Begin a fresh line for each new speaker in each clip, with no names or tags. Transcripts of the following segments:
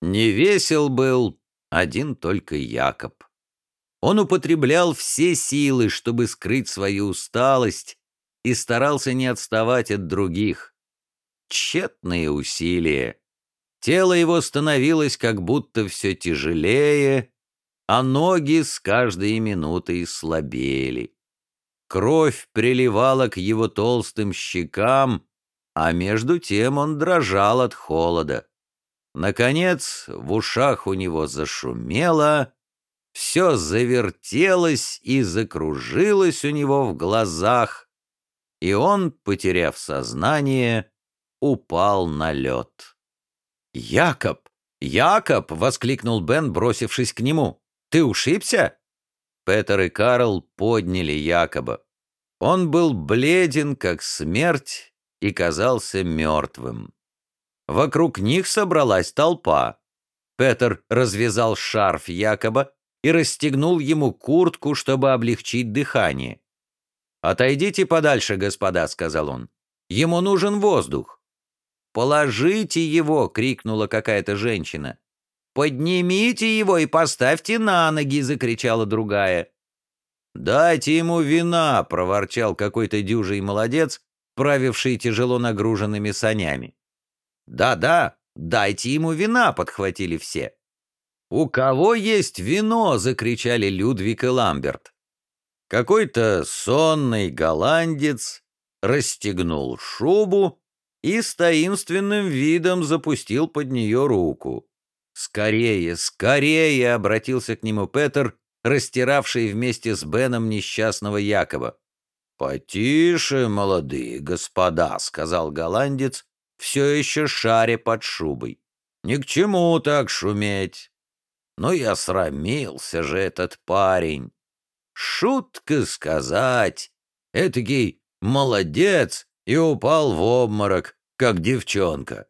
Не весел был один только Якоб. Он употреблял все силы, чтобы скрыть свою усталость, и старался не отставать от других. Тщетные усилия. Тело его становилось как будто все тяжелее, а ноги с каждой минутой слабели. Кровь приливала к его толстым щекам, а между тем он дрожал от холода. Наконец, в ушах у него зашумело, все завертелось и закружилось у него в глазах, и он, потеряв сознание, упал на лед. «Якоб! Якоб!» — воскликнул Бен, бросившись к нему. «Ты ушибся?» Петер и Карл подняли Якоба. Он был бледен, как смерть, и казался мертвым. Вокруг них собралась толпа. Петер развязал шарф Якоба и расстегнул ему куртку, чтобы облегчить дыхание. «Отойдите подальше, господа», — сказал он. «Ему нужен воздух». «Положите его!» — крикнула какая-то женщина. «Поднимите его и поставьте на ноги!» — закричала другая. «Дайте ему вина!» — проворчал какой-то дюжий молодец, правивший тяжело нагруженными санями. «Да-да, дайте ему вина!» — подхватили все. «У кого есть вино?» — закричали Людвиг и Ламберт. Какой-то сонный голландец расстегнул шубу и с таинственным видом запустил под нее руку. «Скорее, скорее!» — обратился к нему Петер, растиравший вместе с Беном несчастного Якова. «Потише, молодые господа», — сказал голландец, все еще шаря под шубой. «Ни к чему так шуметь». Но я срамился же этот парень. Шутка сказать. Этакий молодец и упал в обморок, как девчонка.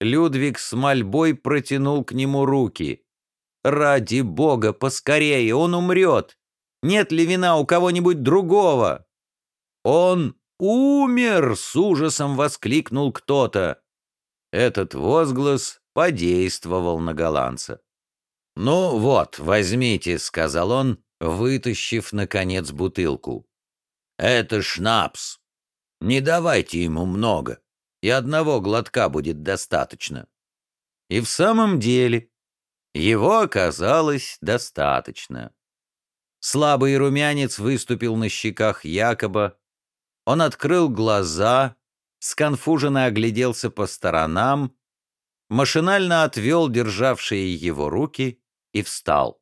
Людвиг с мольбой протянул к нему руки. «Ради бога, поскорее, он умрет! Нет ли вина у кого-нибудь другого?» «Он умер!» — с ужасом воскликнул кто-то. Этот возглас подействовал на голландца. «Ну вот, возьмите», — сказал он, вытащив, наконец, бутылку. «Это шнапс. Не давайте ему много, и одного глотка будет достаточно». И в самом деле его оказалось достаточно. Слабый румянец выступил на щеках Якоба, он открыл глаза, сконфуженно огляделся по сторонам, машинально отвел державшие его руки и встал.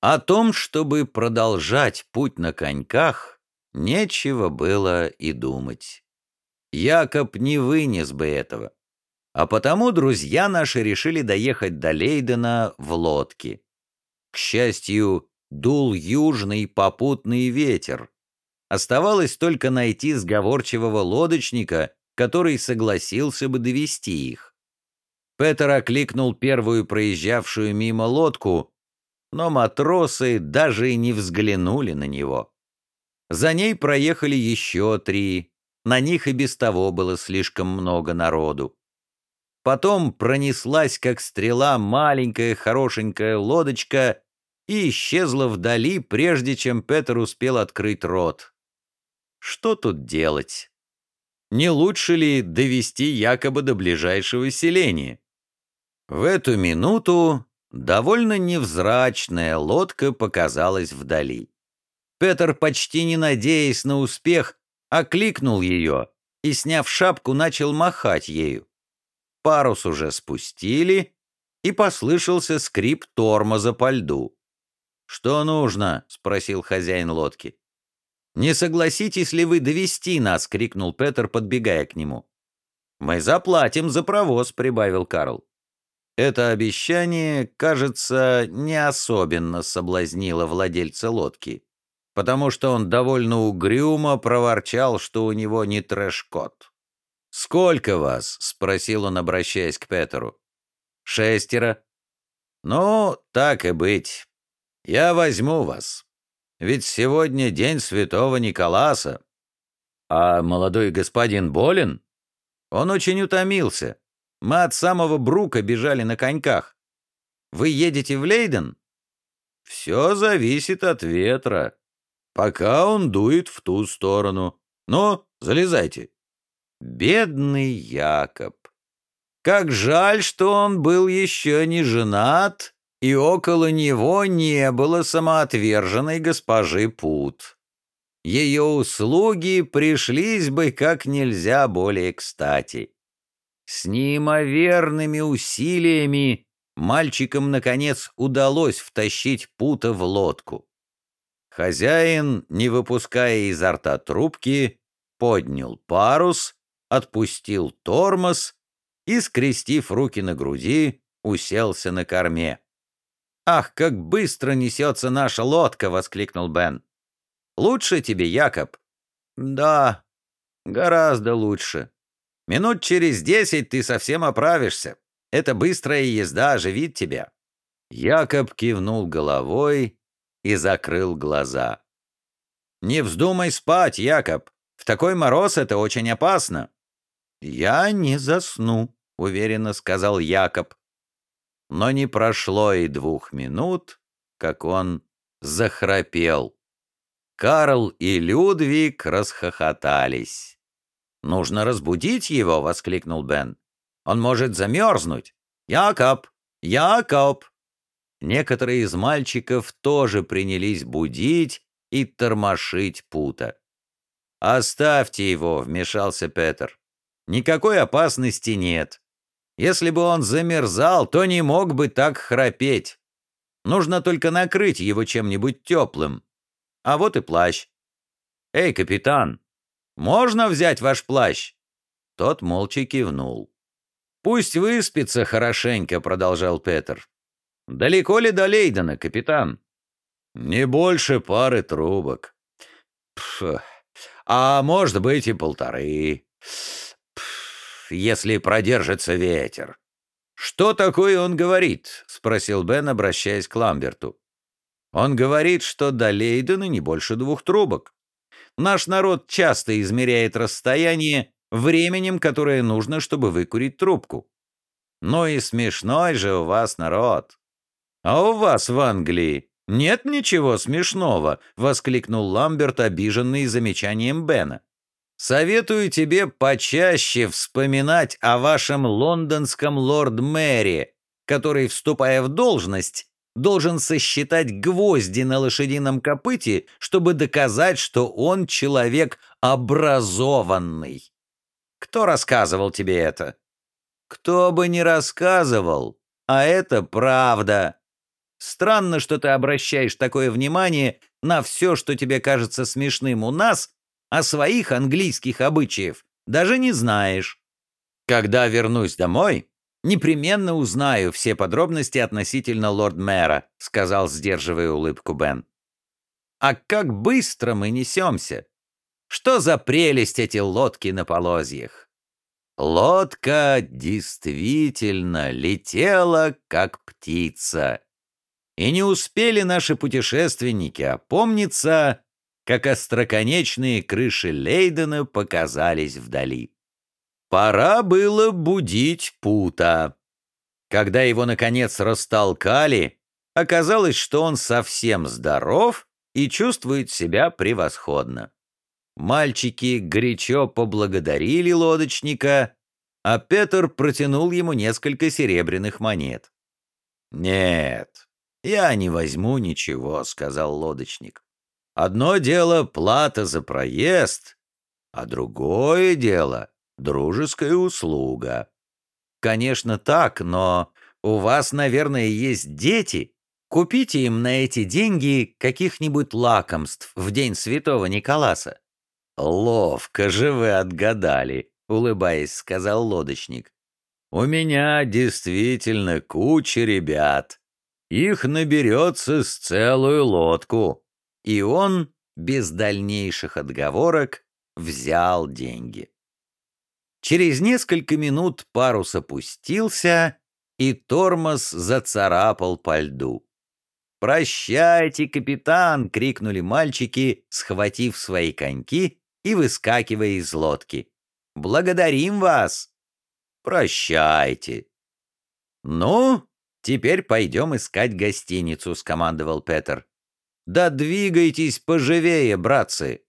О том, чтобы продолжать путь на коньках, нечего было и думать. Якоб не вынес бы этого. А потому друзья наши решили доехать до Лейдена в лодке. К счастью, дул южный попутный ветер, Оставалось только найти сговорчивого лодочника, который согласился бы довести их. Петер окликнул первую проезжавшую мимо лодку, но матросы даже и не взглянули на него. За ней проехали еще три, на них и без того было слишком много народу. Потом пронеслась, как стрела, маленькая хорошенькая лодочка и исчезла вдали, прежде чем Петер успел открыть рот. Что тут делать? Не лучше ли довести якобы до ближайшего селения? В эту минуту довольно невзрачная лодка показалась вдали. Петр, почти не надеясь на успех, окликнул ее и, сняв шапку, начал махать ею. Парус уже спустили, и послышался скрип тормоза по льду. «Что нужно?» — спросил хозяин лодки. «Не согласитесь ли вы довести нас?» — крикнул Петер, подбегая к нему. «Мы заплатим за провоз», — прибавил Карл. Это обещание, кажется, не особенно соблазнило владельца лодки, потому что он довольно угрюмо проворчал, что у него не трэш-кот. «Сколько вас?» — спросил он, обращаясь к Петеру. «Шестеро». «Ну, так и быть. Я возьму вас. Ведь сегодня день святого Николаса. А молодой господин болен? Он очень утомился. Мы от самого Брука бежали на коньках. Вы едете в Лейден?» «Все зависит от ветра. Пока он дует в ту сторону. Ну, залезайте». Бедный Якоб. Как жаль, что он был еще не женат, и около него не было самоотверженной госпожи Пут. Ее услуги пришлись бы как нельзя более кстати. С неимоверными усилиями мальчикам, наконец, удалось втащить Пута в лодку. Хозяин, не выпуская изо рта трубки, поднял парус, отпустил тормоз и, скрестив руки на груди, уселся на корме. «Ах, как быстро несется наша лодка!» — воскликнул Бен. «Лучше тебе, Якоб?» «Да, гораздо лучше. Минут через десять ты совсем оправишься. Эта быстрая езда оживит тебя». Якоб кивнул головой и закрыл глаза. «Не вздумай спать, Якоб. В такой мороз это очень опасно». «Я не засну», — уверенно сказал Якоб. Но не прошло и двух минут, как он захрапел. Карл и Людвиг расхохотались. «Нужно разбудить его!» — воскликнул Бен. «Он может замерзнуть! Якоб! Якоб!» Некоторые из мальчиков тоже принялись будить и тормошить пута. «Оставьте его!» — вмешался Петер. «Никакой опасности нет. Если бы он замерзал, то не мог бы так храпеть. Нужно только накрыть его чем-нибудь теплым. А вот и плащ. Эй, капитан, можно взять ваш плащ?» Тот молча кивнул. «Пусть выспится хорошенько», — продолжал Петер. «Далеко ли до Лейдена, капитан?» «Не больше пары трубок». Пф, «А может быть и полторы, если продержится ветер». «Что такое он говорит?» — спросил Бен, обращаясь к Ламберту. «Он говорит, что до Лейдена не больше двух трубок. Наш народ часто измеряет расстояние временем, которое нужно, чтобы выкурить трубку. Ну и смешной же у вас народ. А у вас в Англии нет ничего смешного, воскликнул Ламберт, обиженный замечанием Бена. Советую тебе почаще вспоминать о вашем лондонском лорд-мэре, который, вступая в должность, должен сосчитать гвозди на лошадином копыте, чтобы доказать, что он человек образованный. Кто рассказывал тебе это? Кто бы ни рассказывал, а это правда. Странно, что ты обращаешь такое внимание на все, что тебе кажется смешным у нас, а своих английских обычаев даже не знаешь. Когда вернусь домой, непременно узнаю все подробности относительно лорд-мэра», — сказал, сдерживая улыбку Бен. «А как быстро мы несемся! Что за прелесть эти лодки на полозьях!» Лодка действительно летела, как птица. И не успели наши путешественники опомниться, как остроконечные крыши Лейдена показались вдали. Пора было будить Пута. Когда его, наконец, растолкали, оказалось, что он совсем здоров и чувствует себя превосходно. Мальчики горячо поблагодарили лодочника, а Петр протянул ему несколько серебряных монет. «Нет, я не возьму ничего», — сказал лодочник. «Одно дело плата за проезд, а другое дело дружеская услуга. Конечно, так, но у вас, наверное, есть дети. Купите им на эти деньги каких-нибудь лакомств в день святого Николаса. Ловко же вы отгадали, улыбаясь, сказал лодочник. У меня действительно куча ребят. Их наберется с целую лодку. И он, без дальнейших отговорок, взял деньги. Через несколько минут парус опустился, и тормоз зацарапал по льду. «Прощайте, капитан!» — крикнули мальчики, схватив свои коньки и выскакивая из лодки. «Благодарим вас!» «Прощайте!» «Ну, «Теперь пойдем искать гостиницу», — скомандовал Петер. «Да двигайтесь поживее, братцы!»